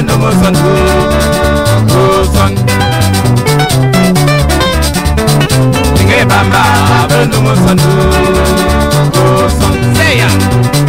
and no more sun, no sun. Sing it, Bamba, no more sun, no sun. Say it.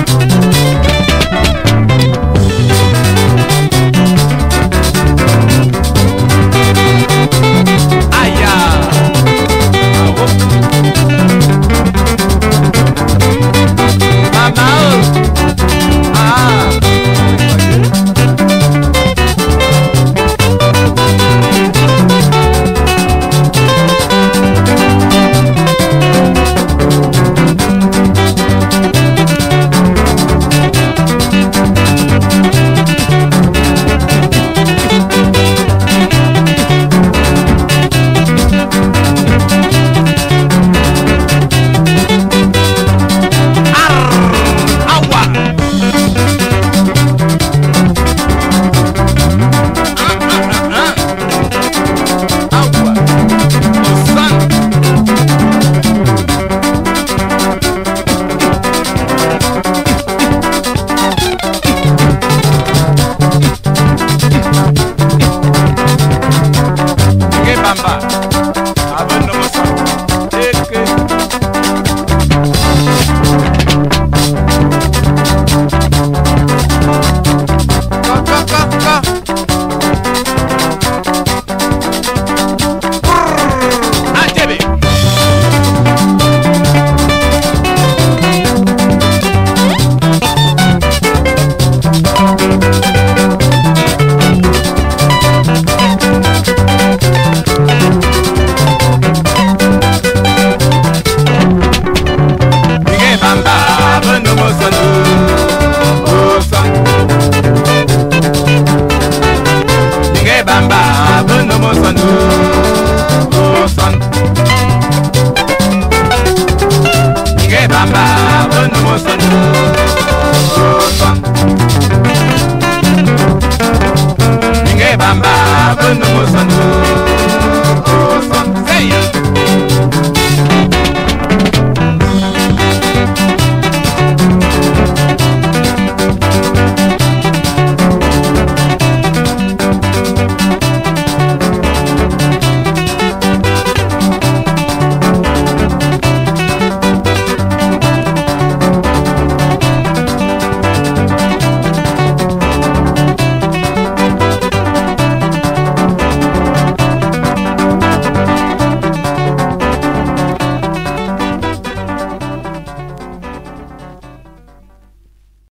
bamba, bonu mosanu.